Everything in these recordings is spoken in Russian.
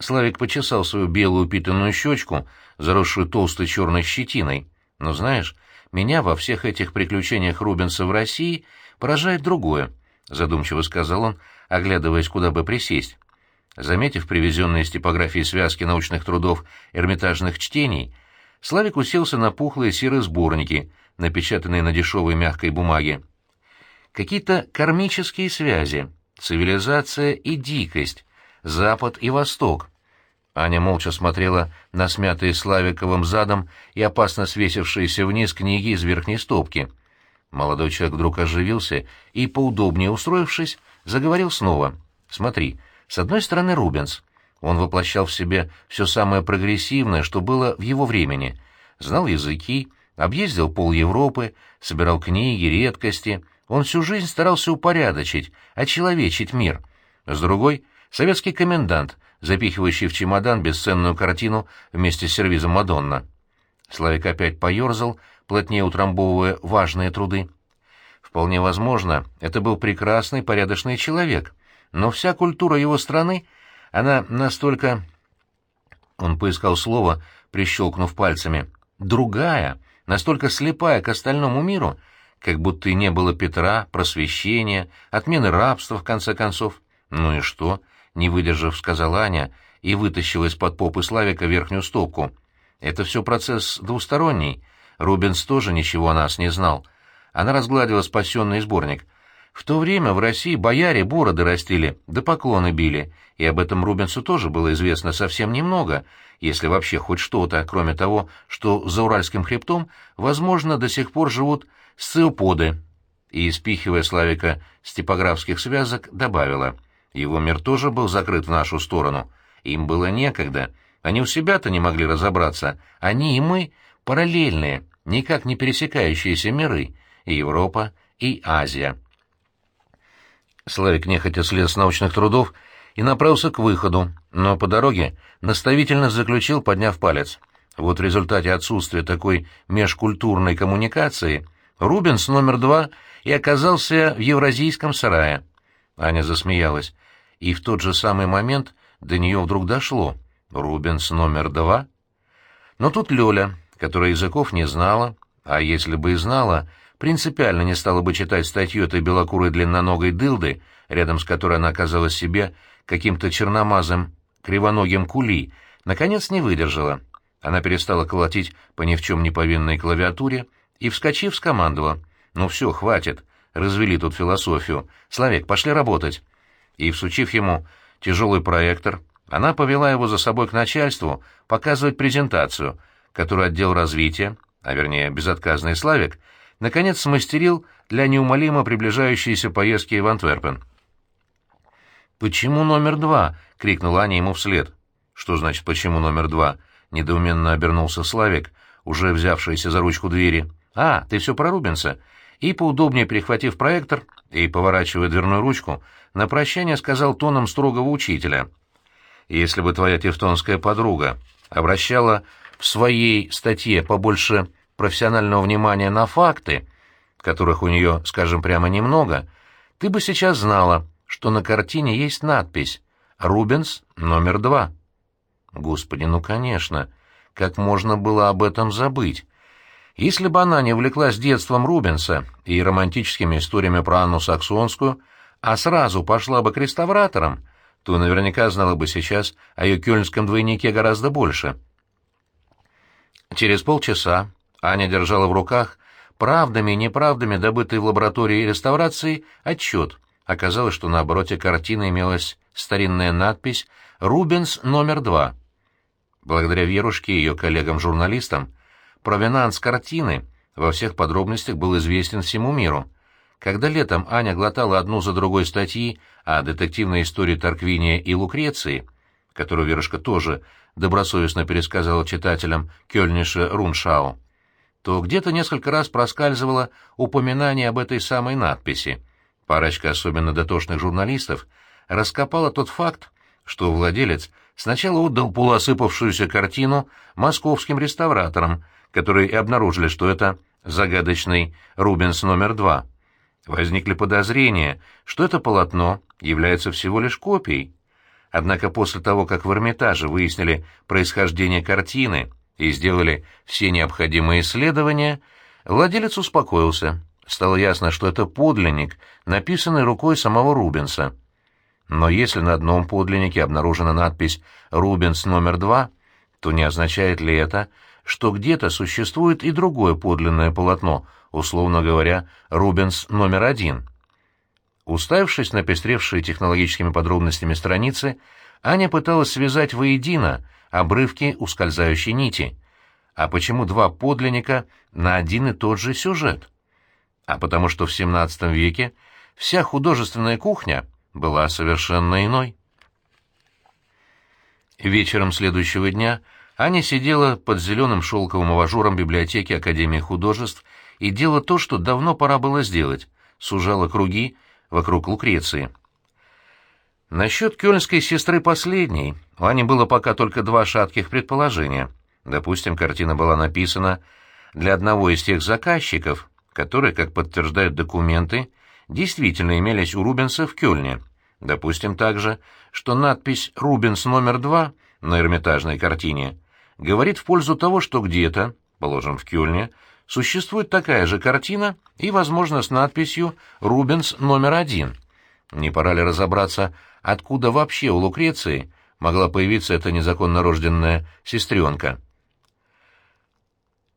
Славик почесал свою белую упитанную щечку, заросшую толстой черной щетиной. «Но знаешь, меня во всех этих приключениях Рубенса в России поражает другое», — задумчиво сказал он, оглядываясь, куда бы присесть. Заметив привезенные из типографии связки научных трудов эрмитажных чтений, Славик уселся на пухлые серые сборники, напечатанные на дешевой мягкой бумаге. Какие-то кармические связи, цивилизация и дикость, Запад и Восток. Аня молча смотрела на смятые Славиковым задом и опасно свесившиеся вниз книги из верхней стопки. Молодой человек вдруг оживился и, поудобнее устроившись, заговорил снова. «Смотри, с одной стороны Рубенс. Он воплощал в себе все самое прогрессивное, что было в его времени. Знал языки, объездил пол Европы, собирал книги, редкости. Он всю жизнь старался упорядочить, очеловечить мир. С другой — советский комендант, запихивающий в чемодан бесценную картину вместе с сервизом Мадонна. Славик опять поерзал, плотнее утрамбовывая важные труды. Вполне возможно, это был прекрасный, порядочный человек, но вся культура его страны, она настолько... Он поискал слово, прищелкнув пальцами. Другая, настолько слепая к остальному миру, как будто и не было Петра, просвещения, отмены рабства, в конце концов. Ну и что? Не выдержав, сказала Аня и вытащила из-под попы Славика верхнюю стопку. Это все процесс двусторонний. Рубенс тоже ничего о нас не знал. Она разгладила спасенный сборник. В то время в России бояре бороды растили, да поклоны били, и об этом Рубенсу тоже было известно совсем немного, если вообще хоть что-то, кроме того, что за Уральским хребтом, возможно, до сих пор живут сциоподы. И, спихивая Славика с типографских связок, добавила, его мир тоже был закрыт в нашу сторону. Им было некогда. Они у себя-то не могли разобраться. Они и мы — параллельные, никак не пересекающиеся миры, и Европа, и Азия. Славик нехотя слез с научных трудов и направился к выходу, но по дороге наставительно заключил, подняв палец. Вот в результате отсутствия такой межкультурной коммуникации Рубенс номер два и оказался в Евразийском сарае. Аня засмеялась, и в тот же самый момент до нее вдруг дошло. Рубенс номер два? Но тут Лёля, которая языков не знала, а если бы и знала, принципиально не стала бы читать статью этой белокурой длинноногой дылды, рядом с которой она оказалась себе каким-то черномазым кривоногим кули, наконец не выдержала. Она перестала колотить по ни в чем не повинной клавиатуре и, вскочив, скомандовала. «Ну все, хватит. Развели тут философию. Славик, пошли работать». И, всучив ему тяжелый проектор, она повела его за собой к начальству показывать презентацию, которую отдел развития, а вернее безотказный Славик, наконец смастерил для неумолимо приближающейся поездки в Антверпен. «Почему номер два?» — крикнула Аня ему вслед. «Что значит «почему номер два»?» — недоуменно обернулся Славик, уже взявшийся за ручку двери. «А, ты все про Рубенса?» И, поудобнее перехватив проектор и поворачивая дверную ручку, на прощание сказал тоном строгого учителя. «Если бы твоя тевтонская подруга обращала в своей статье побольше профессионального внимания на факты, которых у нее, скажем прямо, немного, ты бы сейчас знала, что на картине есть надпись «Рубенс номер два». Господи, ну конечно, как можно было об этом забыть? Если бы она не увлеклась детством Рубенса и романтическими историями про Анну Саксонскую, а сразу пошла бы к реставраторам, то наверняка знала бы сейчас о ее кёльнском двойнике гораздо больше. Через полчаса Аня держала в руках правдами и неправдами добытый в лаборатории реставрации отчет. Оказалось, что на обороте картины имелась старинная надпись «Рубенс номер два». Благодаря Верушке и ее коллегам-журналистам провинанс картины во всех подробностях был известен всему миру. Когда летом Аня глотала одну за другой статьи о детективной истории Тарквиния и Лукреции, которую Верушка тоже добросовестно пересказала читателям Кёльниша Руншау, то где-то несколько раз проскальзывало упоминание об этой самой надписи. Парочка особенно дотошных журналистов раскопала тот факт, что владелец сначала отдал полуосыпавшуюся картину московским реставраторам, которые и обнаружили, что это загадочный Рубенс номер два. Возникли подозрения, что это полотно является всего лишь копией. Однако после того, как в Эрмитаже выяснили происхождение картины и сделали все необходимые исследования, владелец успокоился. Стало ясно, что это подлинник, написанный рукой самого Рубенса. Но если на одном подлиннике обнаружена надпись «Рубенс номер два», то не означает ли это, что где-то существует и другое подлинное полотно, условно говоря, Рубенс номер один? Уставившись на пестревшие технологическими подробностями страницы, Аня пыталась связать воедино обрывки ускользающей нити. А почему два подлинника на один и тот же сюжет? А потому что в XVII веке вся художественная кухня была совершенно иной. Вечером следующего дня Аня сидела под зеленым шелковым аважуром библиотеки Академии художеств и делала то, что давно пора было сделать — сужала круги вокруг Лукреции. Насчет кёльнской сестры последней у Ани было пока только два шатких предположения. Допустим, картина была написана для одного из тех заказчиков, которые, как подтверждают документы, действительно имелись у Рубенса в Кёльне. Допустим также, что надпись «Рубенс номер два» на эрмитажной картине говорит в пользу того, что где-то, положим, в Кёльне, существует такая же картина и, возможно, с надписью «Рубенс номер один». Не пора ли разобраться, откуда вообще у Лукреции могла появиться эта незаконно рожденная сестренка?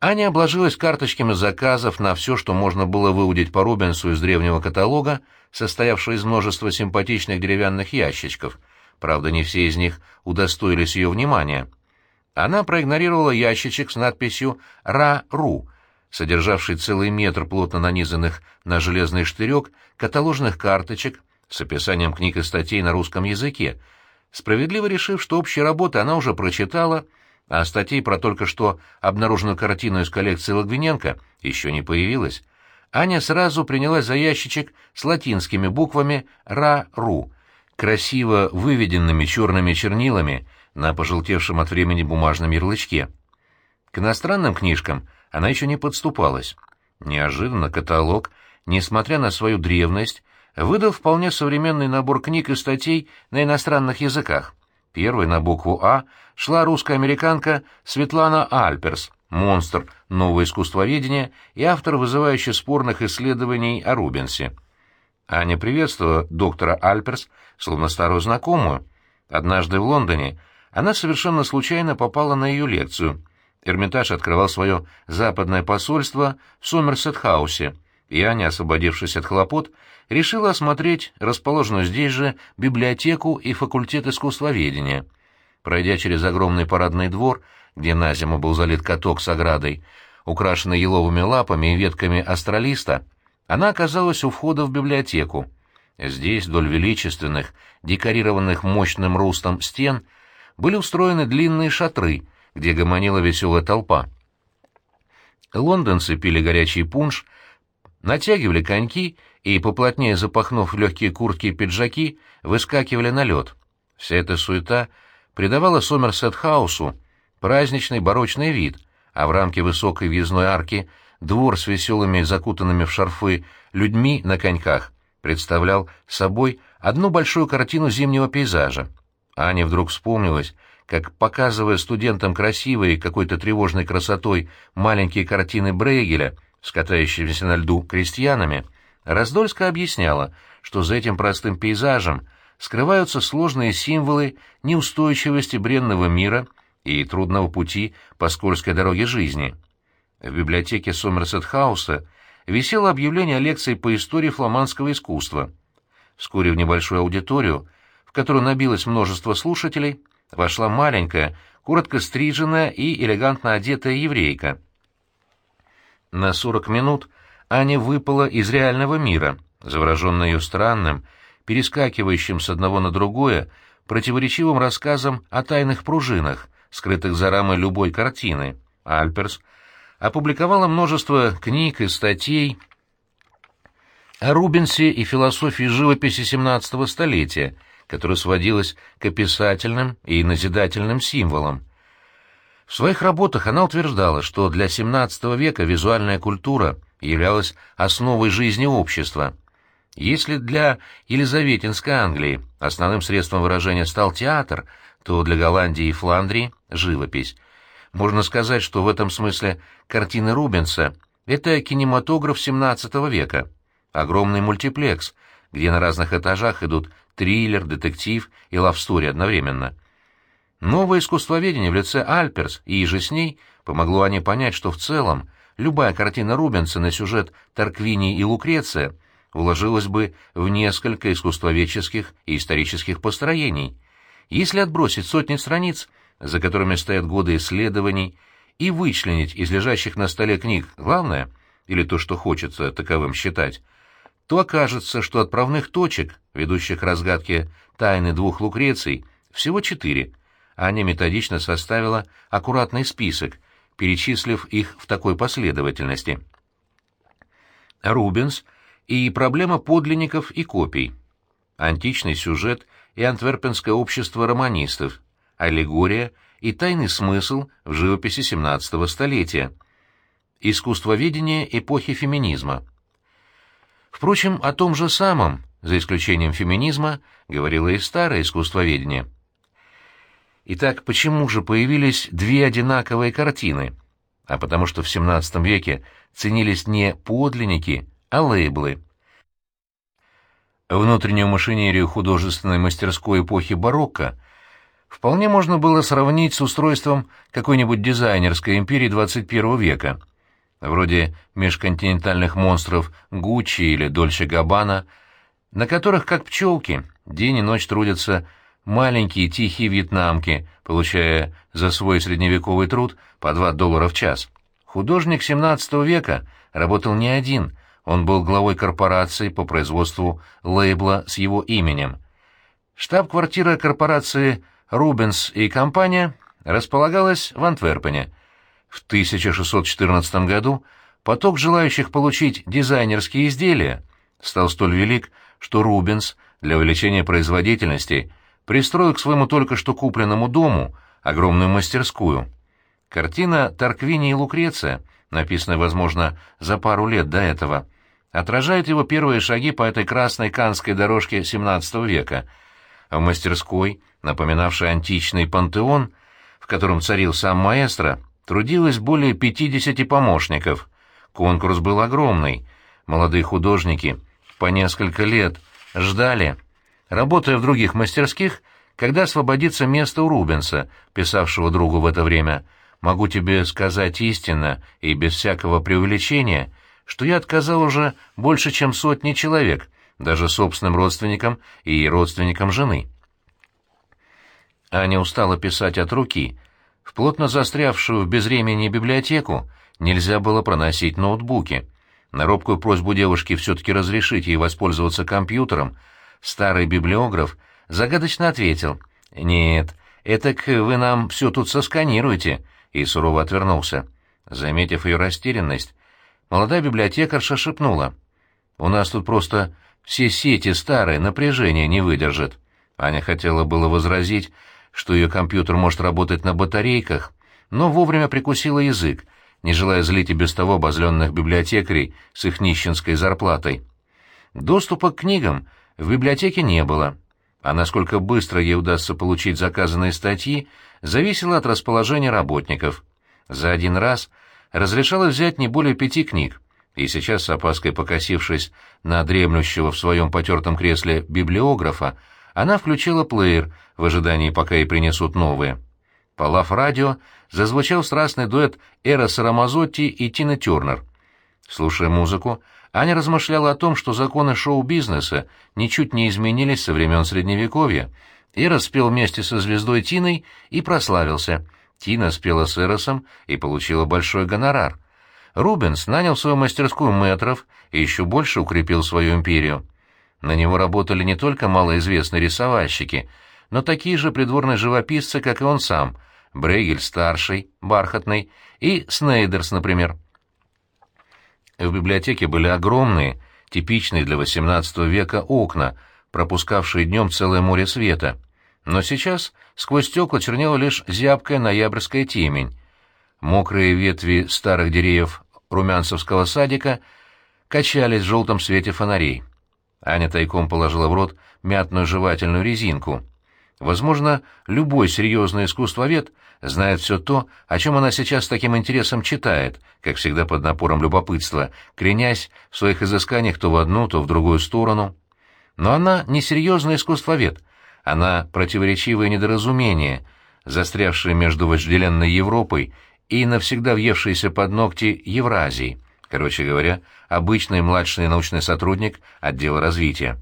Аня обложилась карточками заказов на все, что можно было выудить по Рубенсу из древнего каталога, состоявшего из множества симпатичных деревянных ящичков. Правда, не все из них удостоились ее внимания. Она проигнорировала ящичек с надписью «Ра-Ру», содержавший целый метр плотно нанизанных на железный штырек каталожных карточек с описанием книг и статей на русском языке, справедливо решив, что общие работы она уже прочитала, а статей про только что обнаруженную картину из коллекции Логвиненко еще не появилась. Аня сразу принялась за ящичек с латинскими буквами «Ра-Ру», красиво выведенными черными чернилами на пожелтевшем от времени бумажном ярлычке. К иностранным книжкам она еще не подступалась. Неожиданно каталог, несмотря на свою древность, выдал вполне современный набор книг и статей на иностранных языках. Первой на букву «А» шла русская американка Светлана Альперс, монстр нового искусствоведения и автор вызывающих спорных исследований о Рубенсе. Аня приветствовала доктора Альперс, словно старую знакомую. Однажды в Лондоне она совершенно случайно попала на ее лекцию. Эрмитаж открывал свое западное посольство в Сомерсет-хаусе, и Аня, освободившись от хлопот, решила осмотреть расположенную здесь же библиотеку и факультет искусствоведения. Пройдя через огромный парадный двор, где на зиму был залит каток с оградой, украшенный еловыми лапами и ветками астролиста, она оказалась у входа в библиотеку. Здесь, вдоль величественных, декорированных мощным рустом стен, были устроены длинные шатры, где гомонила веселая толпа. Лондонцы пили горячий пунш, натягивали коньки и, поплотнее запахнув легкие куртки и пиджаки, выскакивали на лед. Вся эта суета придавала Сомерсет-хаусу праздничный барочный вид, а в рамке высокой въездной арки двор с веселыми закутанными в шарфы людьми на коньках представлял собой одну большую картину зимнего пейзажа. Ане вдруг вспомнилось, как, показывая студентам красивые какой-то тревожной красотой маленькие картины Брейгеля с катающимися на льду крестьянами, Раздольская объясняла, что за этим простым пейзажем скрываются сложные символы неустойчивости бренного мира и трудного пути по скользкой дороге жизни. В библиотеке Сомерсет-хауса висело объявление о лекции по истории фламандского искусства. Вскоре в небольшую аудиторию, которую набилось множество слушателей, вошла маленькая, коротко стриженная и элегантно одетая еврейка. На сорок минут Аня выпала из реального мира, завороженная ее странным, перескакивающим с одного на другое, противоречивым рассказом о тайных пружинах, скрытых за рамой любой картины. Альперс опубликовала множество книг и статей о Рубенсе и философии живописи XVII столетия, которая сводилась к описательным и назидательным символам. В своих работах она утверждала, что для XVII века визуальная культура являлась основой жизни общества. Если для Елизаветинской Англии основным средством выражения стал театр, то для Голландии и Фландрии — живопись. Можно сказать, что в этом смысле картины Рубенса — это кинематограф XVII века, огромный мультиплекс, где на разных этажах идут триллер, детектив и лавстори одновременно. Новое искусствоведение в лице Альперс и же с ней помогло Ане понять, что в целом любая картина Рубенса на сюжет Тарквини и Лукреция уложилась бы в несколько искусствоведческих и исторических построений. Если отбросить сотни страниц, за которыми стоят годы исследований, и вычленить из лежащих на столе книг главное, или то, что хочется таковым считать, то окажется, что отправных точек, ведущих к разгадке тайны двух Лукреций, всего четыре. Аня методично составила аккуратный список, перечислив их в такой последовательности. Рубенс и проблема подлинников и копий. Античный сюжет и антверпенское общество романистов. Аллегория и тайный смысл в живописи XVII столетия. Искусствоведение эпохи феминизма. Впрочем, о том же самом, за исключением феминизма, говорило и старое искусствоведение. Итак, почему же появились две одинаковые картины? А потому что в XVII веке ценились не подлинники, а лейблы. Внутреннюю машинерию художественной мастерской эпохи барокко вполне можно было сравнить с устройством какой-нибудь дизайнерской империи XXI века — вроде межконтинентальных монстров Гуччи или Дольче Габбана, на которых, как пчелки, день и ночь трудятся маленькие тихие вьетнамки, получая за свой средневековый труд по 2 доллара в час. Художник XVII века работал не один, он был главой корпорации по производству лейбла с его именем. Штаб-квартира корпорации «Рубенс и компания» располагалась в Антверпене, в 1614 году поток желающих получить дизайнерские изделия стал столь велик, что Рубенс для увеличения производительности пристроил к своему только что купленному дому огромную мастерскую. Картина «Тарквини и Лукреция», написанная, возможно, за пару лет до этого, отражает его первые шаги по этой красной канской дорожке XVII века. в мастерской, напоминавшей античный пантеон, в котором царил сам маэстро, трудилось более 50 помощников. Конкурс был огромный. Молодые художники по несколько лет ждали, работая в других мастерских, когда освободится место у Рубенса, писавшего другу в это время. Могу тебе сказать истинно и без всякого преувеличения, что я отказал уже больше, чем сотни человек, даже собственным родственникам и родственникам жены. Аня устала писать от руки, в плотно застрявшую в безвремени библиотеку нельзя было проносить ноутбуки. На робкую просьбу девушки все-таки разрешить ей воспользоваться компьютером, старый библиограф загадочно ответил «Нет, этак вы нам все тут сосканируете», и сурово отвернулся. Заметив ее растерянность, молодая библиотекарша шепнула «У нас тут просто все сети старые, напряжение не выдержит». Аня хотела было возразить, что ее компьютер может работать на батарейках, но вовремя прикусила язык, не желая злить и без того обозленных библиотекарей с их нищенской зарплатой. Доступа к книгам в библиотеке не было, а насколько быстро ей удастся получить заказанные статьи, зависело от расположения работников. За один раз разрешалось взять не более пяти книг, и сейчас, с опаской покосившись на дремлющего в своем потертом кресле библиографа, она включила плеер в ожидании, пока ей принесут новые. По лав-радио зазвучал страстный дуэт Эроса Рамазотти и Тина Тернер. Слушая музыку, Аня размышляла о том, что законы шоу-бизнеса ничуть не изменились со времен Средневековья. Эрос спел вместе со звездой Тиной и прославился. Тина спела с Эросом и получила большой гонорар. Рубенс нанял свою мастерскую метров и еще больше укрепил свою империю. На него работали не только малоизвестные рисовальщики, но такие же придворные живописцы, как и он сам, Брейгель-старший, Бархатный и Снейдерс, например. В библиотеке были огромные, типичные для XVIII века окна, пропускавшие днем целое море света. Но сейчас сквозь стекла чернела лишь зябкая ноябрьская темень. Мокрые ветви старых деревьев румянцевского садика качались в желтом свете фонарей. Аня тайком положила в рот мятную жевательную резинку. Возможно, любой серьезный искусствовед знает все то, о чем она сейчас с таким интересом читает, как всегда под напором любопытства, кренясь в своих изысканиях то в одну, то в другую сторону. Но она не серьезный искусствовед, она противоречивое недоразумение, застрявшее между вожделенной Европой и навсегда въевшейся под ногти Евразией, короче говоря, обычный младший научный сотрудник отдела развития.